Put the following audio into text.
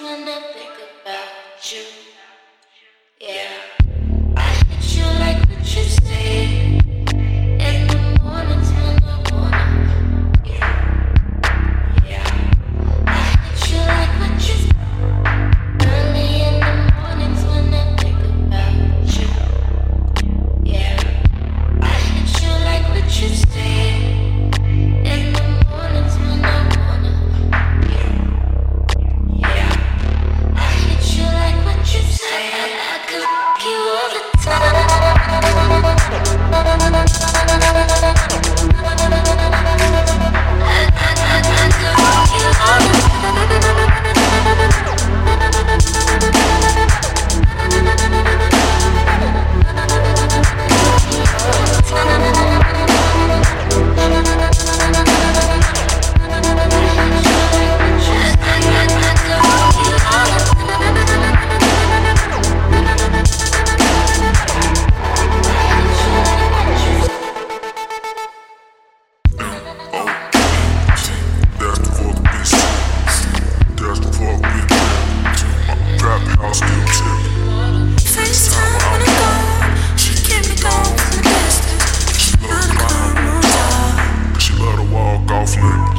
when I think about you. House League.